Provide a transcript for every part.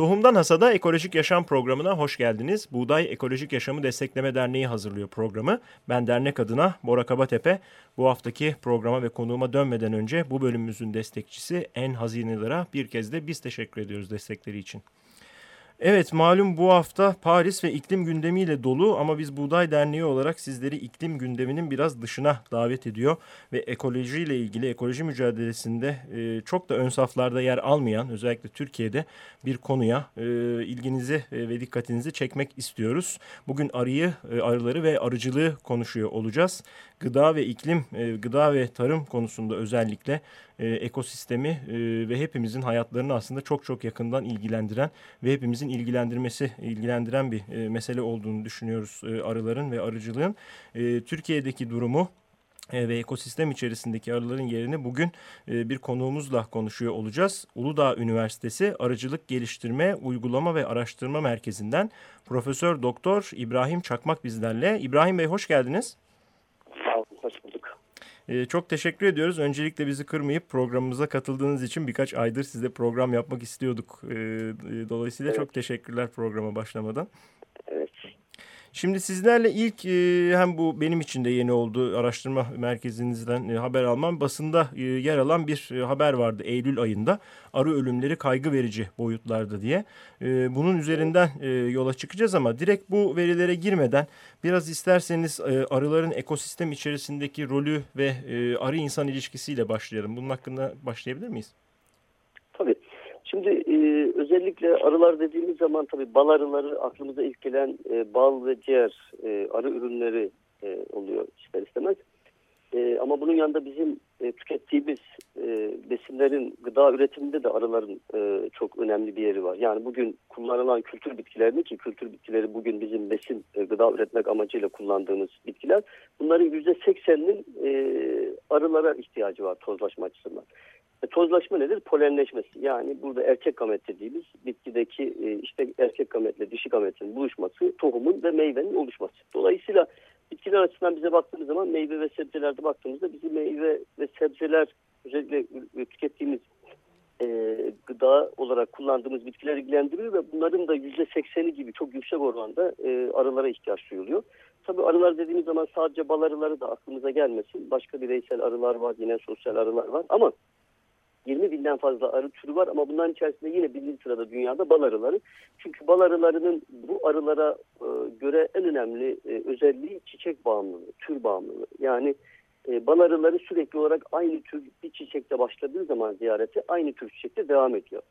Tohumdan Hasada Ekolojik Yaşam programına hoş geldiniz. Buğday Ekolojik Yaşamı Destekleme Derneği hazırlıyor programı. Ben dernek adına Bora Kabatepe. Bu haftaki programa ve konuğuma dönmeden önce bu bölümümüzün destekçisi En Hazinelere bir kez de biz teşekkür ediyoruz destekleri için. Evet malum bu hafta Paris ve iklim gündemiyle dolu ama biz Buğday Derneği olarak sizleri iklim gündeminin biraz dışına davet ediyor. Ve ekolojiyle ilgili ekoloji mücadelesinde e, çok da ön saflarda yer almayan özellikle Türkiye'de bir konuya e, ilginizi e, ve dikkatinizi çekmek istiyoruz. Bugün arıyı, e, arıları ve arıcılığı konuşuyor olacağız. Gıda ve iklim, e, gıda ve tarım konusunda özellikle e, ekosistemi e, ve hepimizin hayatlarını aslında çok çok yakından ilgilendiren ve hepimizin ilgilendirmesi, ilgilendiren bir e, mesele olduğunu düşünüyoruz e, arıların ve arıcılığın. E, Türkiye'deki durumu e, ve ekosistem içerisindeki arıların yerini bugün e, bir konuğumuzla konuşuyor olacağız. Uludağ Üniversitesi Arıcılık Geliştirme, Uygulama ve Araştırma Merkezi'nden Profesör Doktor İbrahim Çakmak bizlerle. İbrahim Bey hoş geldiniz. Sağ olun, hoş bulduk. Ee, çok teşekkür ediyoruz. Öncelikle bizi kırmayıp programımıza katıldığınız için birkaç aydır size program yapmak istiyorduk. Ee, e, dolayısıyla evet. çok teşekkürler programa başlamadan. Şimdi sizlerle ilk e, hem bu benim için de yeni oldu araştırma merkezinizden e, haber almam. Basında e, yer alan bir haber vardı Eylül ayında. Arı ölümleri kaygı verici boyutlarda diye. Bunun üzerinden yola çıkacağız ama direkt bu verilere girmeden biraz isterseniz arıların ekosistem içerisindeki rolü ve arı insan ilişkisiyle başlayalım. Bunun hakkında başlayabilir miyiz? Tabii. Şimdi e, özellikle arılar dediğimiz zaman tabii bal arıları aklımıza ilk gelen e, bal ve diğer e, arı ürünleri e, oluyor ister istemez. E, ama bunun yanında bizim e, tükettiğimiz e, besinlerin gıda üretiminde de arıların e, çok önemli bir yeri var. Yani bugün kullanılan kültür bitkilerini ki kültür bitkileri bugün bizim besin e, gıda üretmek amacıyla kullandığımız bitkiler. Bunların yüzde sekseninin e, arılara ihtiyacı var tozlaşma açısından. E, tozlaşma nedir? Polenleşmesi. Yani burada erkek gamet dediğimiz bitkideki e, işte erkek gametle dişi gametin buluşması, tohumun ve meyvenin oluşması. Dolayısıyla bitkiler açısından bize baktığımız zaman meyve ve sebzelerde baktığımızda bizi meyve ve sebzeler özellikle tükettiğimiz e, gıda olarak kullandığımız bitkiler ilgilendiriyor ve bunların da yüzde sekseni gibi çok yüksek oranda e, arılara ihtiyaç duyuluyor. Tabii arılar dediğimiz zaman sadece bal arıları da aklımıza gelmesin. Başka bireysel arılar var, yine sosyal arılar var ama 20 binden fazla arı türü var ama bunların içerisinde yine birinci sırada dünyada bal arıları. Çünkü bal arılarının bu arılara e, göre en önemli e, özelliği çiçek bağımlılığı, tür bağımlılığı. Yani e, bal arıları sürekli olarak aynı tür bir çiçekte başladığı zaman ziyareti aynı tür çiçekte devam ediyor.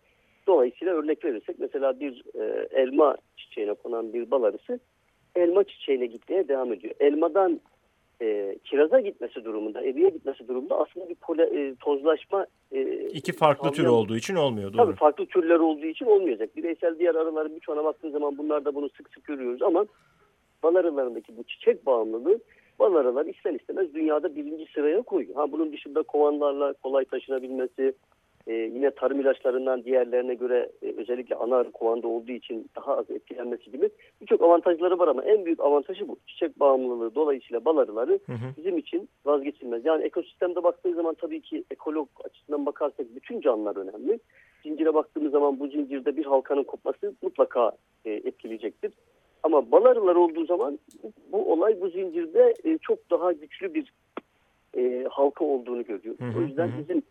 Dolayısıyla örnek verirsek mesela bir elma çiçeğine konan bir bal arısı elma çiçeğine gitmeye devam ediyor. Elmadan e, kiraza gitmesi durumunda, eviye gitmesi durumunda aslında bir pole, e, tozlaşma... E, İki farklı tür olduğu için olmuyor. Doğru. Tabii farklı türler olduğu için olmayacak. Bireysel diğer arıların birçoğuna baktığın zaman bunlar da bunu sık sık görüyoruz ama bal arılarındaki bu çiçek bağımlılığı bal arıları ister istemez dünyada birinci sıraya koyuyor. Ha, bunun dışında kovanlarla kolay taşınabilmesi, ee, yine tarım ilaçlarından diğerlerine göre e, özellikle ana arı kovanda olduğu için daha az etkilenmesi gibi birçok avantajları var ama en büyük avantajı bu. Çiçek bağımlılığı dolayısıyla bal arıları hı hı. bizim için vazgeçilmez. Yani ekosistemde baktığı zaman tabii ki ekolog açısından bakarsak bütün canlılar önemli. Zincire baktığımız zaman bu zincirde bir halkanın kopması mutlaka e, etkileyecektir. Ama bal arıları olduğu zaman bu, bu olay bu zincirde e, çok daha güçlü bir e, halka olduğunu görüyoruz. Hı hı, o yüzden bizim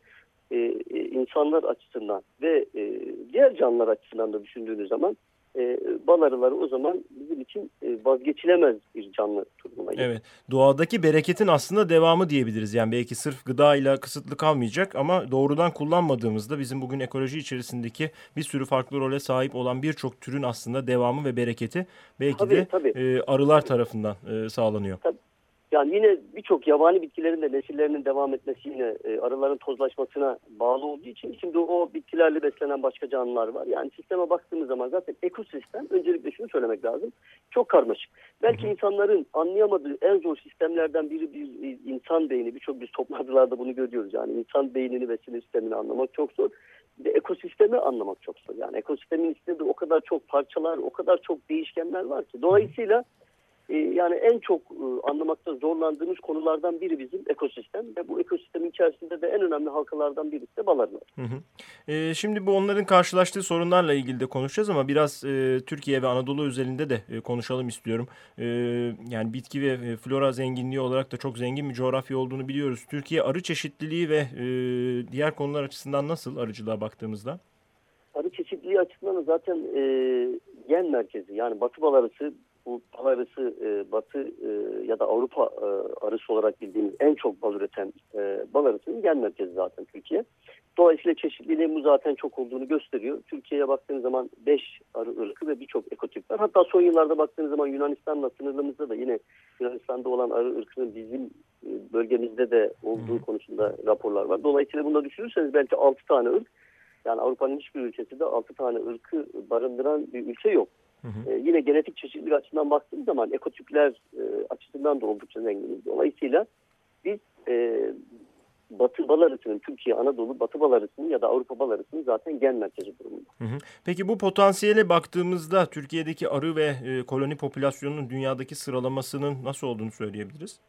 e, e, insanlar açısından ve e, diğer canlılar açısından da düşündüğünüz zaman e, bal arıları o zaman bizim için e, vazgeçilemez bir canlı durumuna geliyor. Evet. Doğadaki bereketin aslında devamı diyebiliriz. Yani belki sırf gıdayla kısıtlı kalmayacak ama doğrudan kullanmadığımızda bizim bugün ekoloji içerisindeki bir sürü farklı role sahip olan birçok türün aslında devamı ve bereketi belki tabii, de tabii. E, arılar tarafından e, sağlanıyor. Tabii. Yani yine birçok yabani bitkilerin de nesillerinin devam etmesi yine e, arıların tozlaşmasına bağlı olduğu için şimdi o bitkilerle beslenen başka canlılar var. Yani sisteme baktığımız zaman zaten ekosistem öncelikle şunu söylemek lazım. Çok karmaşık. Belki insanların anlayamadığı en zor sistemlerden biri bir insan beyni. Birçok biz toplantılarda bunu görüyoruz. Yani insan beynini ve sinir sistemini anlamak çok zor. Bir ekosistemi anlamak çok zor. Yani ekosistemin içinde de o kadar çok parçalar, o kadar çok değişkenler var ki. Dolayısıyla yani en çok e, anlamakta zorlandığımız konulardan biri bizim ekosistem ve bu ekosistemin içerisinde de en önemli halkalardan birisi de bal arıları. Hı hı. E, şimdi bu onların karşılaştığı sorunlarla ilgili de konuşacağız ama biraz e, Türkiye ve Anadolu özelinde de e, konuşalım istiyorum. E, yani bitki ve e, flora zenginliği olarak da çok zengin bir coğrafya olduğunu biliyoruz. Türkiye arı çeşitliliği ve e, diğer konular açısından nasıl arıcılığa baktığımızda? Arı çeşitliliği açısından zaten e, gen merkezi yani batı bal arısı bu bal arısı e, Batı e, ya da Avrupa e, arısı olarak bildiğimiz en çok bal üreten e, bal arısının gen merkezi zaten Türkiye. Dolayısıyla çeşitliliğin bu zaten çok olduğunu gösteriyor. Türkiye'ye baktığınız zaman 5 arı ırkı ve birçok ekotip var. Hatta son yıllarda baktığınız zaman Yunanistan'la sınırımızda da yine Yunanistan'da olan arı ırkının bizim e, bölgemizde de olduğu konusunda raporlar var. Dolayısıyla bunu düşünürseniz belki 6 tane ırk yani Avrupa'nın hiçbir ülkesinde 6 tane ırkı barındıran bir ülke yok. Hı hı. E, yine genetik çeşitlilik açısından baktığımız zaman ekotipler e, açısından da oldukça zenginiz. Dolayısıyla biz e, Batı bal arısının, Türkiye, Anadolu Batı bal arısının ya da Avrupa bal arısının zaten gen merkezi durumunda. Hı hı. Peki bu potansiyele baktığımızda Türkiye'deki arı ve e, koloni popülasyonunun dünyadaki sıralamasının nasıl olduğunu söyleyebiliriz?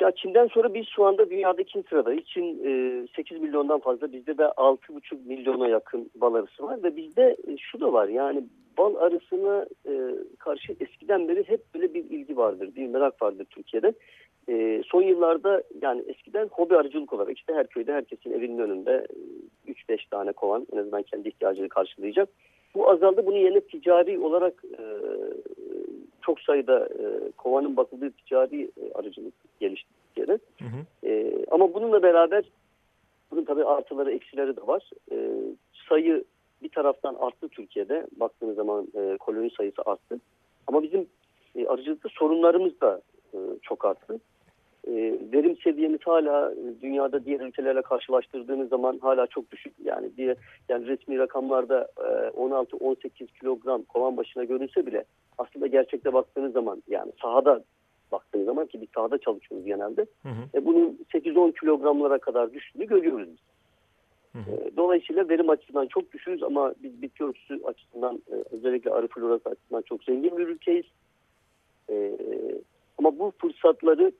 Ya Çin'den sonra biz şu anda dünyada ikinci sıradayız. Çin e, 8 milyondan fazla bizde de 6,5 milyona yakın bal arısı var ve bizde e, şu da var yani bal arısına e, karşı eskiden beri hep böyle bir ilgi vardır, bir merak vardır Türkiye'de. E, son yıllarda yani eskiden hobi arıcılık olarak işte her köyde herkesin evinin önünde 3-5 e, tane kovan en azından kendi ihtiyacını karşılayacak. Bu azaldı. Bunu yerine ticari olarak e, çok sayıda e, kovanın bakıldığı ticari e, arıcılık gelişti Türkiye'de. Hı hı. E, ama bununla beraber bunun tabii artıları eksileri de var. E, sayı bir taraftan arttı Türkiye'de. Baktığınız zaman e, koloni sayısı arttı. Ama bizim e, arıcılıkta sorunlarımız da e, çok arttı. E, verim seviyemiz hala e, dünyada diğer ülkelerle karşılaştırdığınız zaman hala çok düşük. Yani diye yani resmi rakamlarda e, 16-18 kilogram kovan başına görünse bile aslında gerçekte baktığınız zaman yani sahada baktığınız zaman ki bir sahada çalışıyoruz genelde. Hı hı. E, bunun 8-10 kilogramlara kadar düştüğünü görüyoruz biz. Hı hı. E, dolayısıyla verim açısından çok düşüyoruz ama biz bitki örtüsü açısından e, özellikle arı florası açısından çok zengin bir ülkeyiz. E, ama bu fırsatları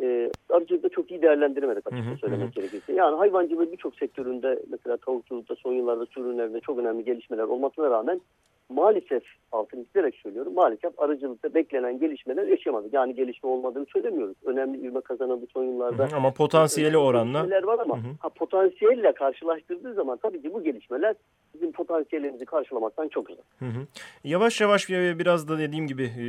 e, arıcılıkta çok iyi değerlendiremedik açıkçası söylemek gerekirse. Yani hayvancılığın birçok sektöründe mesela tavukçulukta son yıllarda sürünlerde çok önemli gelişmeler olmasına rağmen maalesef altını çizerek söylüyorum maalesef arıcılıkta beklenen gelişmeler yaşamadık. Yani gelişme olmadığını söylemiyoruz. Önemli ivme kazanıldı son yıllarda. Hı hı, ama potansiyeli oranla. var ama hı hı. Ha, potansiyelle karşılaştırdığı zaman tabii ki bu gelişmeler bizim potansiyellerimizi karşılamaktan çok uzak. Hı hı. Yavaş yavaş biraz da dediğim gibi e,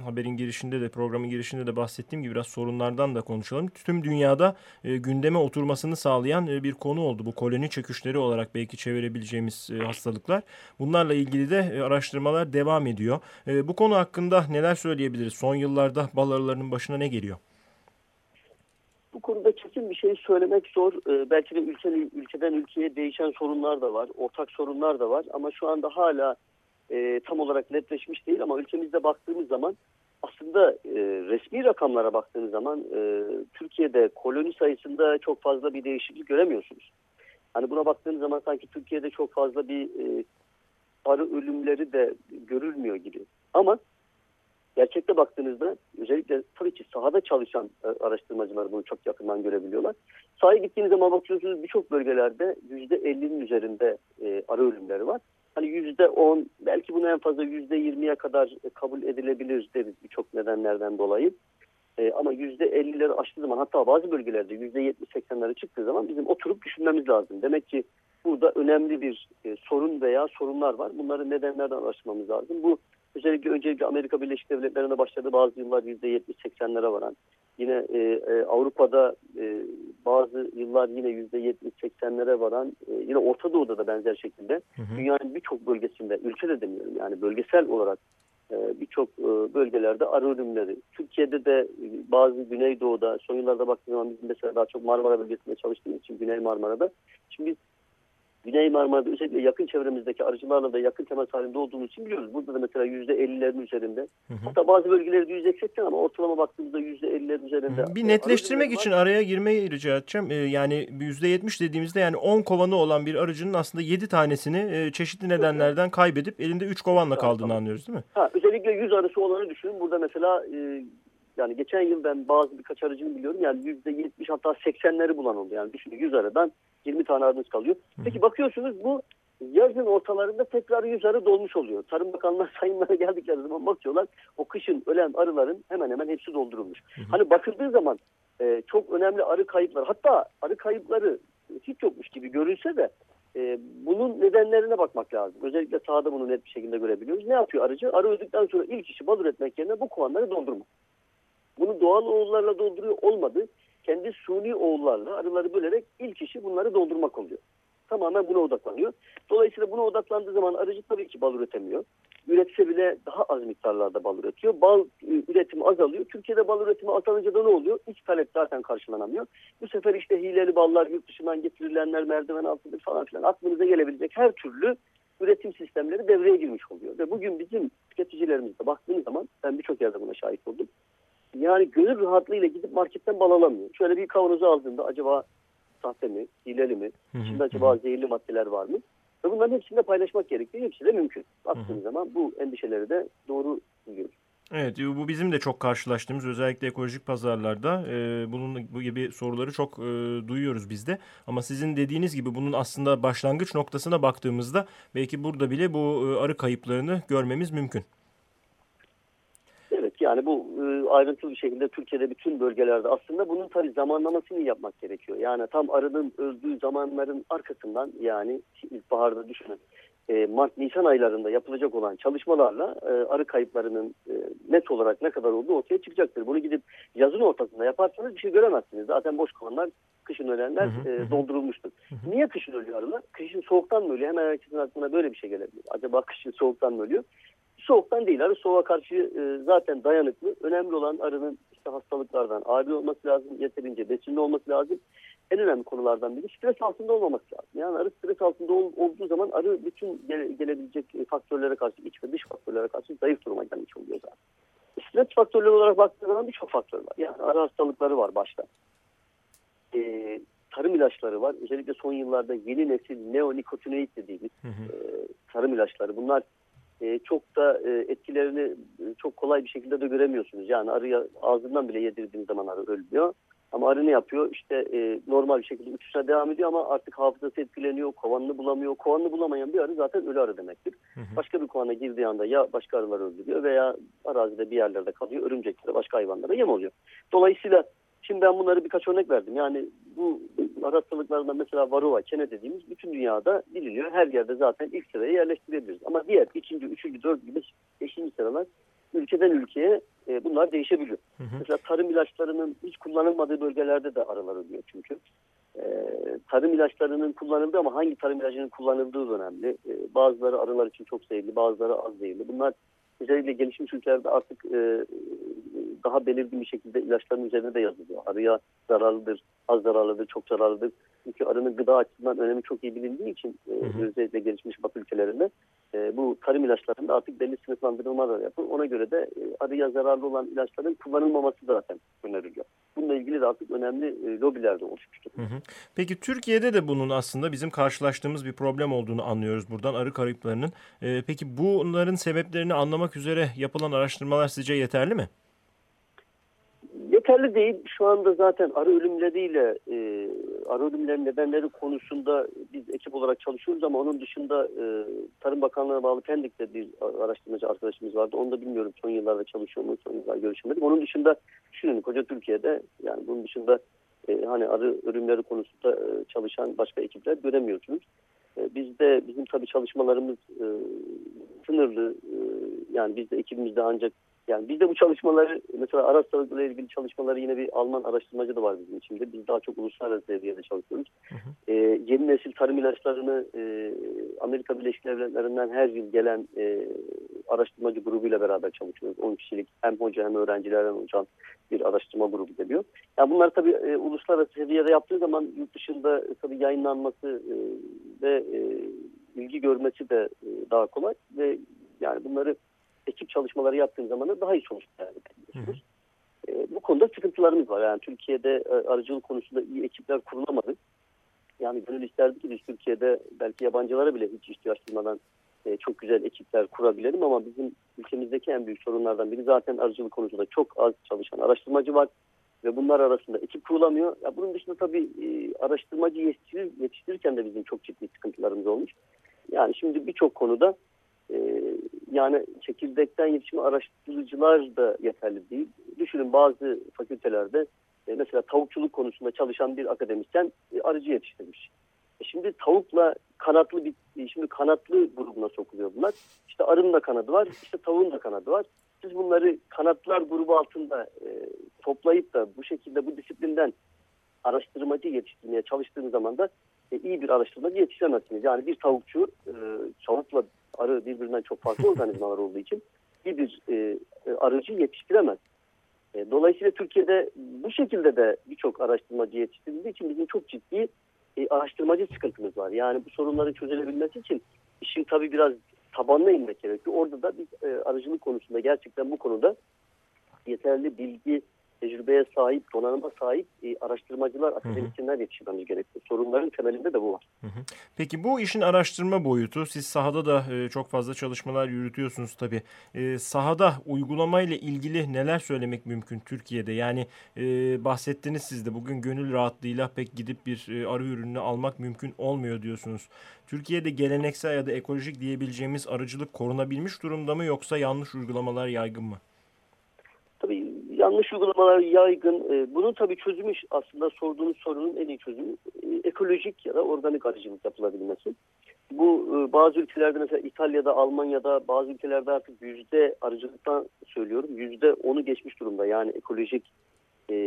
haberin girişinde de programın girişinde de bahsettiğim gibi biraz sorunlardan da konuşalım. Tüm dünyada e, gündeme oturmasını sağlayan e, bir konu oldu. Bu koloni çöküşleri olarak belki çevirebileceğimiz e, hastalıklar. Bunlarla ilgili de e, araştırmalar devam ediyor. E, bu konu hakkında neler söyleyebiliriz? Son yıllarda bal arılarının başına ne geliyor? Bu konuda kesin bir şey söylemek zor. Ee, belki de ülke, ülkeden ülkeye değişen sorunlar da var, ortak sorunlar da var. Ama şu anda hala e, tam olarak netleşmiş değil ama ülkemizde baktığımız zaman aslında e, resmi rakamlara baktığınız zaman e, Türkiye'de koloni sayısında çok fazla bir değişiklik göremiyorsunuz. Hani buna baktığınız zaman sanki Türkiye'de çok fazla bir e, arı ölümleri de görülmüyor gibi. Ama gerçekte baktığınızda özellikle tabii ki sahada çalışan e, araştırmacılar bunu çok yakından görebiliyorlar. Sahaya gittiğiniz zaman bakıyorsunuz birçok bölgelerde %50'nin üzerinde e, arı ölümleri var. Hani %10 belki bunu en fazla %20'ye kadar kabul edilebilir deriz birçok nedenlerden dolayı. E, ama %50'leri aştığı zaman hatta bazı bölgelerde %70-80'lere çıktığı zaman bizim oturup düşünmemiz lazım. Demek ki burada önemli bir e, sorun veya sorunlar var. Bunları nedenlerden araştırmamız lazım. Bu özellikle öncelikle Amerika Birleşik Devletleri'ne başladı bazı yıllar %70-80'lere varan. Yine e, e, Avrupa'da e, bazı yıllar yine %70-80'lere varan e, yine Orta Doğu'da da benzer şekilde hı hı. dünyanın birçok bölgesinde ülke de demiyorum yani bölgesel olarak e, birçok e, bölgelerde arı ölümleri. Türkiye'de de bazı Güneydoğu'da son yıllarda baktığımız zaman bizim mesela daha çok Marmara bölgesinde çalıştığımız için Güney Marmara'da. Şimdi biz Güney Marmara'da özellikle yakın çevremizdeki arıcılarla da yakın temas halinde olduğumuz için biliyoruz. Burada da mesela %50'lerin üzerinde. Hı hı. Hatta bazı bölgelerde %80 ama ortalama baktığımızda %50'lerin üzerinde. Bir netleştirmek için araya girmeyi rica edeceğim. Ee, yani %70 dediğimizde yani 10 kovanı olan bir arıcının aslında 7 tanesini e, çeşitli nedenlerden kaybedip elinde 3 kovanla kaldığını tamam. anlıyoruz değil mi? Ha, özellikle 100 arısı olanı düşünün. Burada mesela e, yani geçen yıl ben bazı birkaç arıcını biliyorum. Yani %70 hatta 80'leri bulan oldu. Yani düşünün 100 arıdan 20 tane arınız kalıyor. Peki bakıyorsunuz bu yazın ortalarında tekrar 100 arı dolmuş oluyor. Tarım Bakanlığı sayımlara geldikleri zaman bakıyorlar o kışın ölen arıların hemen hemen hepsi doldurulmuş. Hı hı. Hani bakıldığı zaman e, çok önemli arı kayıpları hatta arı kayıpları hiç yokmuş gibi görünse de e, bunun nedenlerine bakmak lazım. Özellikle sahada bunu net bir şekilde görebiliyoruz. Ne yapıyor arıcı? Arı öldükten sonra ilk işi bal üretmek yerine bu kovanları doldurmak. Bunu doğal oğullarla dolduruyor olmadı. Kendi suni oğullarla arıları bölerek ilk işi bunları doldurmak oluyor. Tamamen buna odaklanıyor. Dolayısıyla buna odaklandığı zaman arıcı tabii ki bal üretemiyor. Üretse bile daha az miktarlarda bal üretiyor. Bal e, üretimi azalıyor. Türkiye'de bal üretimi azalınca da ne oluyor? İç talep zaten karşılanamıyor. Bu sefer işte hileli ballar yurt dışından getirilenler merdiven altında falan filan aklınıza gelebilecek her türlü üretim sistemleri devreye girmiş oluyor. Ve bugün bizim tüketicilerimizde baktığınız zaman ben birçok yerde buna şahit oldum yani gönül rahatlığıyla gidip marketten bal alamıyor. Şöyle bir kavanozu aldığında acaba sahte mi, hileli mi, içinde acaba zehirli maddeler var mı? Ve bunların hepsini de paylaşmak gerekiyor. Hepsi de mümkün. Baktığınız zaman bu endişeleri de doğru buluyoruz. Evet bu bizim de çok karşılaştığımız özellikle ekolojik pazarlarda e, bunun bu gibi soruları çok e, duyuyoruz biz de. Ama sizin dediğiniz gibi bunun aslında başlangıç noktasına baktığımızda belki burada bile bu e, arı kayıplarını görmemiz mümkün. Yani bu e, ayrıntılı bir şekilde Türkiye'de bütün bölgelerde aslında bunun tabii zamanlamasını yapmak gerekiyor. Yani tam arının öldüğü zamanların arkasından yani ilkbaharda düşünün e, Mart-Nisan aylarında yapılacak olan çalışmalarla e, arı kayıplarının e, net olarak ne kadar olduğu ortaya çıkacaktır. Bunu gidip yazın ortasında yaparsanız bir şey göremezsiniz. Zaten boş kovanlar, kışın ölenler e, doldurulmuştur. Niye kışın ölüyor arılar? Kışın soğuktan mı ölüyor? Hemen herkesin aklına böyle bir şey gelebilir. Acaba kışın soğuktan mı ölüyor? Soğuktan değil. Arı soğuğa karşı e, zaten dayanıklı. Önemli olan arının işte hastalıklardan ağrı olması lazım. Yeterince besinli olması lazım. En önemli konulardan biri stres altında olmaması lazım. Yani arı stres altında ol, olduğu zaman arı bütün gele, gelebilecek faktörlere karşı, iç ve dış faktörlere karşı zayıf duruma gelmiş oluyor zaten. Stres faktörleri olarak baktığı zaman birçok faktör var. Yani arı hastalıkları var başta. Ee, tarım ilaçları var. Özellikle son yıllarda yeni nesil neonikotinoid dediğimiz hı hı. E, tarım ilaçları. Bunlar e, çok da e, etkilerini e, çok kolay bir şekilde de göremiyorsunuz. Yani arıya ağzından bile yedirdiğiniz zaman arı ölmüyor. Ama arı ne yapıyor? İşte e, normal bir şekilde uçuşuna devam ediyor ama artık hafızası etkileniyor, kovanını bulamıyor. Kovanını bulamayan bir arı zaten ölü arı demektir. Hı hı. Başka bir kovana girdiği anda ya başka arılar öldürüyor veya arazide bir yerlerde kalıyor, örümceklere, başka hayvanlara yem oluyor. Dolayısıyla Şimdi ben bunları birkaç örnek verdim. Yani bu hastalıklardan mesela varroa, kene dediğimiz bütün dünyada biliniyor. Her yerde zaten ilk sıraya yerleştirebiliriz. Ama diğer ikinci, üçüncü, dördüncü, beş, beşinci sıralar ülkeden ülkeye e, bunlar değişebiliyor. Hı hı. Mesela tarım ilaçlarının hiç kullanılmadığı bölgelerde de arılar ölüyor çünkü. E, tarım ilaçlarının kullanıldığı ama hangi tarım ilacının kullanıldığı önemli. E, bazıları arılar için çok zehirli, bazıları az zehirli. Bunlar özellikle gelişmiş ülkelerde artık e, daha belirgin bir şekilde ilaçların üzerine de yazılıyor. Arıya zararlıdır, az zararlıdır, çok zararlıdır. Çünkü arının gıda açısından önemi çok iyi bilindiği için e, hı hı. özellikle gelişmiş batı ülkelerinde e, bu tarım ilaçlarında artık belli sınıflandırmalar yapın. Ona göre de e, arıya zararlı olan ilaçların kullanılmaması zaten öneriliyor. Bununla ilgili de artık önemli e, lobiler de oluşmuştur. Hı hı. Peki Türkiye'de de bunun aslında bizim karşılaştığımız bir problem olduğunu anlıyoruz buradan arı kayıplarının. E, peki bunların sebeplerini anlamak üzere yapılan araştırmalar sizce yeterli mi? Yeterli değil. Şu anda zaten arı ölümleriyle e, arı ölümlerinin nedenleri konusunda biz ekip olarak çalışıyoruz ama onun dışında e, Tarım Bakanlığı'na bağlı Pendik'te bir araştırmacı arkadaşımız vardı. Onu da bilmiyorum son yıllarda çalışıyor mu, son yıllar görüşmedim. Onun dışında düşünün koca Türkiye'de yani bunun dışında e, hani arı ölümleri konusunda e, çalışan başka ekipler göremiyorsunuz. E, bizde bizim tabii çalışmalarımız e, sınırlı. E, yani biz de ekibimizde ancak Yani biz de bu çalışmaları mesela ara hastalıklarla ilgili çalışmaları yine bir Alman araştırmacı da var bizim içinde. Biz daha çok uluslararası seviyede çalışıyoruz. Hı hı. E, yeni nesil tarım ilaçlarını e, Amerika Birleşik Devletleri'nden her yıl gelen e, araştırmacı grubuyla beraber çalışıyoruz. 10 kişilik hem hoca hem öğrencilerden oluşan bir araştırma grubu geliyor. Yani bunlar tabii e, uluslararası seviyede yaptığı zaman yurt dışında tabii yayınlanması e, ve e, ilgi görmesi de e, daha kolay ve yani bunları ekip çalışmaları yaptığın zaman da daha iyi sonuçlar elde ediyorsunuz. E, bu konuda sıkıntılarımız var. Yani Türkiye'de e, arıcılık konusunda iyi ekipler kurulamadı. Yani gönül isterdi ki biz Türkiye'de belki yabancılara bile hiç ihtiyaç duymadan e, çok güzel ekipler kurabilelim ama bizim ülkemizdeki en büyük sorunlardan biri zaten arıcılık konusunda çok az çalışan araştırmacı var ve bunlar arasında ekip kurulamıyor. Ya bunun dışında tabii e, araştırmacı yetiştirir, yetiştirirken de bizim çok ciddi sıkıntılarımız olmuş. Yani şimdi birçok konuda e, yani çekirdekten yetişme araştırıcılar da yeterli değil. Düşünün bazı fakültelerde e, mesela tavukçuluk konusunda çalışan bir akademisyen e, arıcı yetiştirmiş. E şimdi tavukla kanatlı bir şimdi kanatlı grubuna sokuluyor bunlar. İşte arının da kanadı var, işte tavuğun da kanadı var. Siz bunları kanatlar grubu altında e, toplayıp da bu şekilde bu disiplinden araştırmacı yetiştirmeye çalıştığınız zaman da e, iyi bir araştırmacı yetiştiremezsiniz. Yani bir tavukçu e, tavukla arı birbirinden çok farklı organizmalar olduğu için iyi bir e, e, arıcı yetiştiremez. E, dolayısıyla Türkiye'de bu şekilde de birçok araştırmacı yetiştirildiği için bizim çok ciddi e, araştırmacı sıkıntımız var. Yani bu sorunların çözülebilmesi için işin tabii biraz tabanına inmek gerekiyor. Orada da biz e, arıcılık konusunda gerçekten bu konuda yeterli bilgi tecrübeye sahip, donanıma sahip e, araştırmacılar, akademisyenler yetiştirmemiz gerekiyor. Sorunların temelinde de bu var. Hı hı. Peki bu işin araştırma boyutu, siz sahada da e, çok fazla çalışmalar yürütüyorsunuz tabii. E, sahada uygulamayla ilgili neler söylemek mümkün Türkiye'de? Yani e, bahsettiniz siz de bugün gönül rahatlığıyla pek gidip bir e, arı ürününü almak mümkün olmuyor diyorsunuz. Türkiye'de geleneksel ya da ekolojik diyebileceğimiz arıcılık korunabilmiş durumda mı yoksa yanlış uygulamalar yaygın mı? Yanlış uygulamalar yaygın. E, bunun tabii çözümü aslında sorduğunuz sorunun en iyi çözümü e, ekolojik ya da organik arıcılık yapılabilmesi. Bu e, bazı ülkelerde mesela İtalya'da, Almanya'da bazı ülkelerde artık yüzde arıcılıktan söylüyorum. Yüzde onu geçmiş durumda yani ekolojik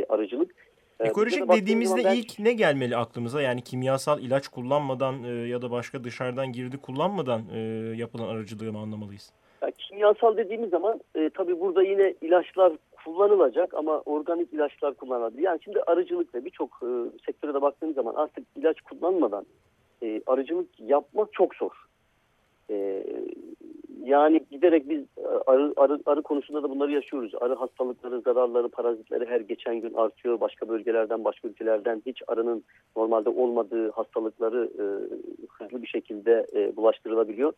arıcılık. Ekolojik dediğimizde belki... ilk ne gelmeli aklımıza? Yani kimyasal ilaç kullanmadan ya da başka dışarıdan girdi kullanmadan yapılan arıcılığı mı anlamalıyız? Ya, kimyasal dediğimiz zaman e, tabii burada yine ilaçlar kullanılacak ama organik ilaçlar kullanılabilir. Yani şimdi arıcılık ve birçok e, sektöre de baktığımız zaman artık ilaç kullanmadan e, arıcılık yapmak çok zor. E, yani giderek biz arı, arı, arı konusunda da bunları yaşıyoruz. Arı hastalıkları, zararları, parazitleri her geçen gün artıyor. Başka bölgelerden, başka ülkelerden hiç arının normalde olmadığı hastalıkları e, hızlı bir şekilde e, bulaştırılabiliyor.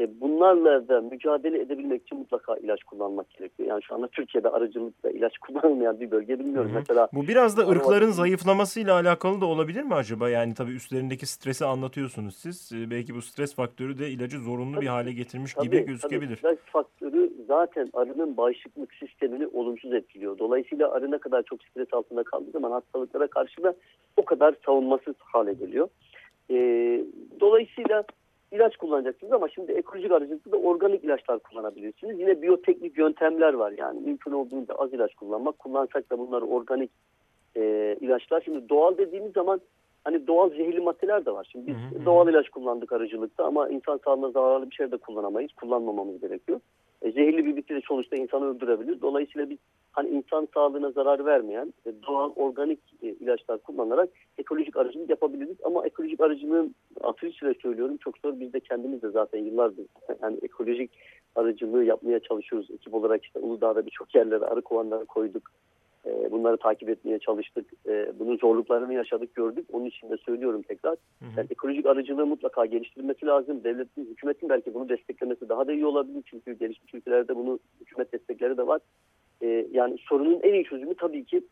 E, bunlarla da mücadele edebilmek için mutlaka ilaç kullanmak gerekiyor. Yani şu anda Türkiye'de arıcılıkta ilaç kullanılmayan bir bölge bilmiyorum. Hı hı. Mesela Bu biraz da ırkların zayıflamasıyla alakalı da olabilir mi acaba? Yani tabii üstlerindeki stresi anlatıyorsunuz siz. E, belki bu stres faktörü de ilacı zorunlu tabii, bir hale getirmiş tabii, gibi gözükebilir. Tabii, stres faktörü zaten arının bağışıklık sistemini olumsuz etkiliyor. Dolayısıyla arı ne kadar çok stres altında kaldığı zaman hastalıklara karşı da o kadar savunmasız hale geliyor. E, dolayısıyla ilaç kullanacaksınız ama şimdi ekolojik arıcılıkta da organik ilaçlar kullanabilirsiniz. Yine biyoteknik yöntemler var yani mümkün olduğunca az ilaç kullanmak. Kullansak da bunlar organik e, ilaçlar. Şimdi doğal dediğimiz zaman hani doğal zehirli maddeler de var. Şimdi biz hı hı. doğal ilaç kullandık arıcılıkta ama insan sağlığına zararlı bir şey de kullanamayız. Kullanmamamız gerekiyor. E, zehirli bir bitki de sonuçta insanı öldürebilir. Dolayısıyla biz hani insan sağlığına zarar vermeyen e, doğal organik e, ilaçlar kullanarak ekolojik arıcılık yapabiliriz. Ama ekolojik arıcılığın atışıyla söylüyorum çok zor. Biz de kendimiz de zaten yıllardır yani ekolojik arıcılığı yapmaya çalışıyoruz. Ekip olarak işte Uludağ'da birçok yerlere arı kovanları koyduk. E, bunları takip etmeye çalıştık. E, bunun zorluklarını yaşadık, gördük. Onun için de söylüyorum tekrar. Hı hı. Yani ekolojik arıcılığı mutlaka geliştirilmesi lazım. Devletin, hükümetin belki bunu desteklemesi daha da iyi olabilir. Çünkü gelişmiş ülkelerde bunu hükümet destekleri de var. E, yani sorunun en iyi çözümü tabii ki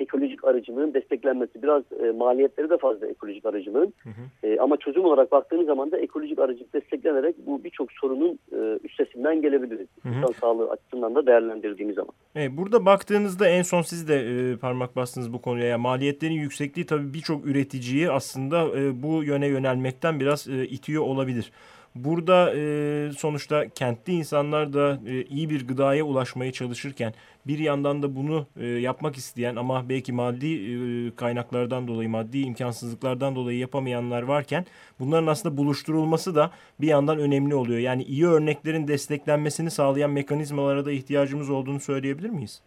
ekolojik arıcılığın desteklenmesi. Biraz e, maliyetleri de fazla ekolojik arıcılığın. Hı hı. E, ama çözüm olarak baktığınız zaman da ekolojik arıcılık desteklenerek bu birçok sorunun e, üstesinden gelebiliriz. Hı hı. İnsan sağlığı açısından da değerlendirdiğimiz zaman. Evet, burada baktığınızda en son siz de e, parmak bastınız bu konuya. Yani maliyetlerin yüksekliği tabii birçok üreticiyi aslında e, bu yöne yönelmekten biraz e, itiyor olabilir. Burada e, sonuçta kentli insanlar da e, iyi bir gıdaya ulaşmaya çalışırken bir yandan da bunu e, yapmak isteyen ama belki maddi e, kaynaklardan dolayı, maddi imkansızlıklardan dolayı yapamayanlar varken bunların aslında buluşturulması da bir yandan önemli oluyor. Yani iyi örneklerin desteklenmesini sağlayan mekanizmalara da ihtiyacımız olduğunu söyleyebilir miyiz?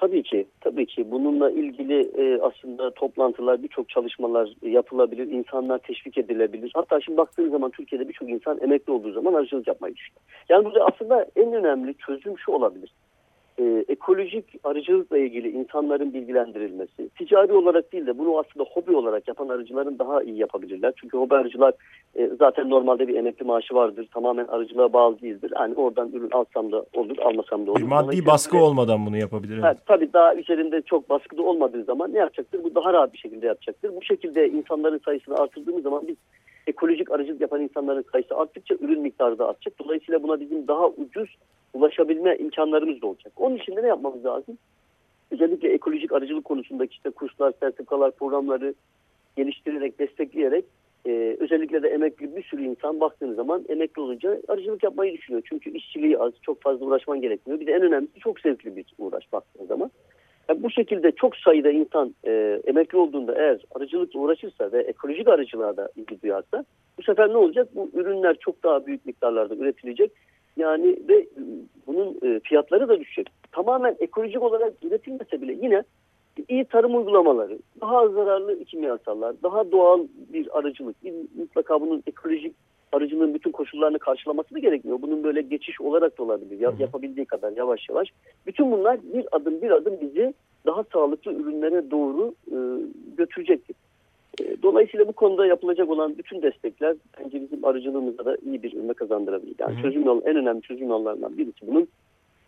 Tabii ki, tabii ki. Bununla ilgili e, aslında toplantılar, birçok çalışmalar yapılabilir, insanlar teşvik edilebilir. Hatta şimdi baktığınız zaman Türkiye'de birçok insan emekli olduğu zaman arıcılık yapmayı düşünüyor. Yani burada aslında en önemli çözüm şu olabilir e, ekolojik arıcılıkla ilgili insanların bilgilendirilmesi, ticari olarak değil de bunu aslında hobi olarak yapan arıcıların daha iyi yapabilirler. Çünkü hobi arıcılar e, zaten normalde bir emekli maaşı vardır. Tamamen arıcılığa bağlı değildir. Yani oradan ürün alsam da olur, almasam da olur. Bir maddi baskı de, olmadan bunu yapabilir. Evet. Tabii daha üzerinde çok baskıda olmadığı zaman ne yapacaktır? Bu daha rahat bir şekilde yapacaktır. Bu şekilde insanların sayısını artırdığımız zaman biz ekolojik arıcılık yapan insanların sayısı arttıkça ürün miktarı da artacak. Dolayısıyla buna bizim daha ucuz ulaşabilme imkanlarımız da olacak. Onun için de ne yapmamız lazım? Özellikle ekolojik arıcılık konusundaki işte kurslar, sertifikalar, programları geliştirerek, destekleyerek e, özellikle de emekli bir sürü insan baktığınız zaman emekli olunca arıcılık yapmayı düşünüyor. Çünkü işçiliği az, çok fazla uğraşman gerekmiyor. Bir de en önemlisi çok zevkli bir uğraş baktığınız zaman. Yani bu şekilde çok sayıda insan e, emekli olduğunda eğer arıcılıkla uğraşırsa ve ekolojik arıcılığa da ilgi duyarsa bu sefer ne olacak? Bu ürünler çok daha büyük miktarlarda üretilecek yani ve bunun e, fiyatları da düşecek. Tamamen ekolojik olarak üretilmese bile yine iyi tarım uygulamaları, daha az zararlı kimyasallar, daha doğal bir arıcılık, mutlaka bunun ekolojik arıcılığın bütün koşullarını karşılaması da gerekmiyor. Bunun böyle geçiş olarak da olabilir. Ya, yapabildiği kadar yavaş yavaş. Bütün bunlar bir adım bir adım bizi daha sağlıklı ürünlere doğru e, götürecektir. E, dolayısıyla bu konuda yapılacak olan bütün destekler bence bizim arıcılığımıza da iyi bir ürünme kazandırabilir. Yani çözüm yolu, en önemli çözüm yollarından birisi bunun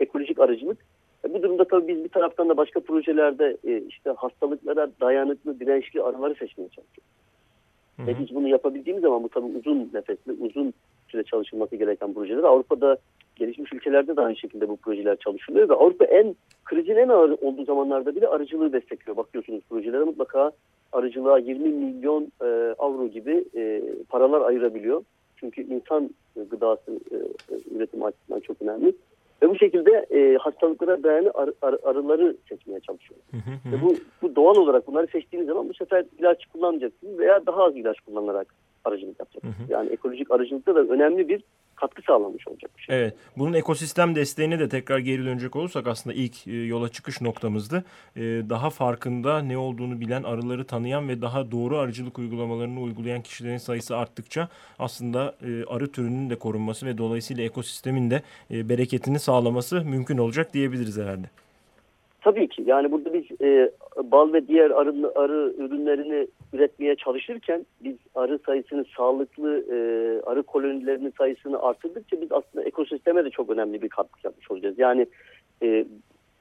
ekolojik arıcılık. E, bu durumda tabii biz bir taraftan da başka projelerde e, işte hastalıklara dayanıklı, dirençli arıları seçmeye çalışıyoruz. Hı hı. Ve biz bunu yapabildiğimiz zaman bu tabii uzun nefesli, uzun süre çalışılması gereken projeler. Avrupa'da gelişmiş ülkelerde de aynı şekilde bu projeler çalışılıyor ve Avrupa en krizin en ağır olduğu zamanlarda bile arıcılığı destekliyor. Bakıyorsunuz projelere mutlaka arıcılığa 20 milyon e, avro gibi e, paralar ayırabiliyor. Çünkü insan gıdası e, üretimi açısından çok önemli. Ve bu şekilde e, hastalıklara dayanı ar, ar, arıları seçmeye çalışıyor. Ve bu, bu doğal olarak bunları seçtiğiniz zaman bu sefer ilaç kullanmayacaksınız veya daha az ilaç kullanarak arıcılık yapacaksınız. Yani ekolojik arıcılıkta da önemli bir katkı sağlamış olacak bir şey. Evet. Bunun ekosistem desteğine de tekrar geri dönecek olursak aslında ilk e, yola çıkış noktamızdı. E, daha farkında ne olduğunu bilen, arıları tanıyan ve daha doğru arıcılık uygulamalarını uygulayan kişilerin sayısı arttıkça aslında e, arı türünün de korunması ve dolayısıyla ekosistemin de bereketini sağlaması mümkün olacak diyebiliriz herhalde. Tabii ki yani burada biz e, bal ve diğer arı, arı ürünlerini üretmeye çalışırken biz arı sayısını sağlıklı e, arı kolonilerinin sayısını artırdıkça biz aslında ekosisteme de çok önemli bir katkı yapmış olacağız. Yani e,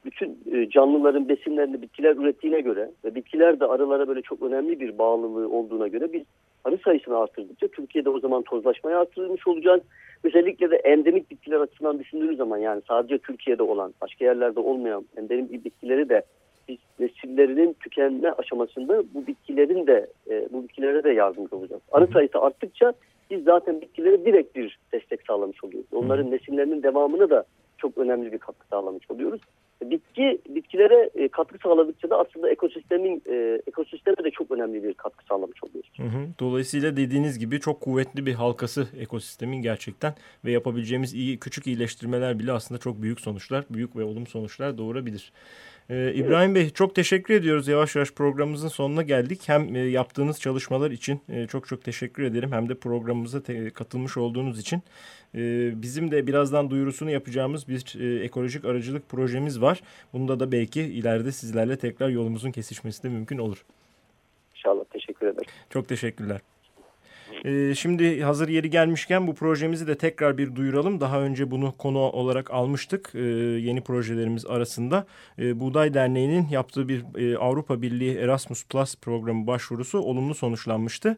bütün e, canlıların besinlerini bitkiler ürettiğine göre ve bitkiler de arılara böyle çok önemli bir bağlılığı olduğuna göre biz arı sayısını artırdıkça Türkiye'de o zaman tozlaşmayı artırmış olacağız. Özellikle de endemik bitkiler açısından düşündüğünüz zaman yani sadece Türkiye'de olan başka yerlerde olmayan endemik bitkileri de biz nesillerinin tükenme aşamasında bu bitkilerin de e, bu bitkilere de yardımcı olacağız. Arı sayısı arttıkça biz zaten bitkilere direkt bir destek sağlamış oluyoruz. Onların nesillerinin devamını da çok önemli bir katkı sağlamış oluyoruz. Bitki bitkilere e, katkı sağladıkça da aslında ekosistemin e, ekosisteme de çok önemli bir katkı sağlamış oluyoruz. Hı hı. Dolayısıyla dediğiniz gibi çok kuvvetli bir halkası ekosistemin gerçekten ve yapabileceğimiz iyi küçük iyileştirmeler bile aslında çok büyük sonuçlar, büyük ve olumlu sonuçlar doğurabilir. Ee, İbrahim Bey çok teşekkür ediyoruz. Yavaş yavaş programımızın sonuna geldik. Hem e, yaptığınız çalışmalar için e, çok çok teşekkür ederim. Hem de programımıza katılmış olduğunuz için. E, bizim de birazdan duyurusunu yapacağımız bir e, ekolojik aracılık projemiz var. Bunda da belki ileride sizlerle tekrar yolumuzun kesişmesi de mümkün olur. İnşallah teşekkür ederim. Çok teşekkürler. Ee, şimdi hazır yeri gelmişken bu projemizi de tekrar bir duyuralım. Daha önce bunu konu olarak almıştık ee, yeni projelerimiz arasında. Ee, Buğday Derneği'nin yaptığı bir e, Avrupa Birliği Erasmus Plus programı başvurusu olumlu sonuçlanmıştı.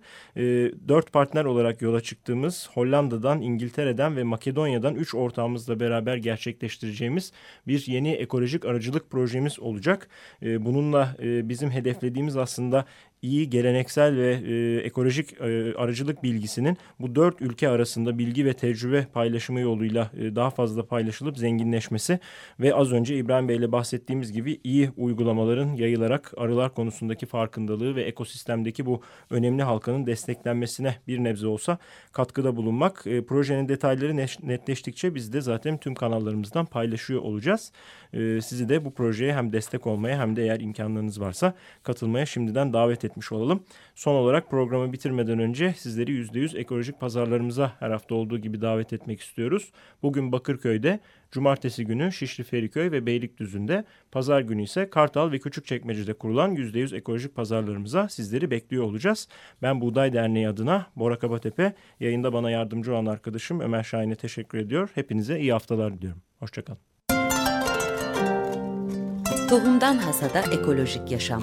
dört partner olarak yola çıktığımız Hollanda'dan, İngiltere'den ve Makedonya'dan üç ortağımızla beraber gerçekleştireceğimiz bir yeni ekolojik aracılık projemiz olacak. bununla e, bizim hedeflediğimiz aslında iyi geleneksel ve e, ekolojik e, aracılık bilgisinin bu dört ülke arasında bilgi ve tecrübe paylaşımı yoluyla e, daha fazla paylaşılıp zenginleşmesi ve az önce İbrahim Bey ile bahsettiğimiz gibi iyi uygulamaların yayılarak arılar konusundaki farkındalığı ve ekosistemdeki bu önemli halkanın desteklenmesine bir nebze olsa katkıda bulunmak. E, projenin detayları netleştikçe biz de zaten tüm kanallarımızdan paylaşıyor olacağız. E, sizi de bu projeye hem destek olmaya hem de eğer imkanlarınız varsa katılmaya şimdiden davet etmiş olalım. Son olarak programı bitirmeden önce sizleri %100 ekolojik pazarlarımıza her hafta olduğu gibi davet etmek istiyoruz. Bugün Bakırköy'de, cumartesi günü Şişli Feriköy ve Beylikdüzü'nde, pazar günü ise Kartal ve Küçükçekmece'de kurulan %100 ekolojik pazarlarımıza sizleri bekliyor olacağız. Ben Buğday Derneği adına Bora Kabatepe, yayında bana yardımcı olan arkadaşım Ömer Şahin'e teşekkür ediyor. Hepinize iyi haftalar diliyorum. Hoşçakalın. Tohumdan Hasada Ekolojik Yaşam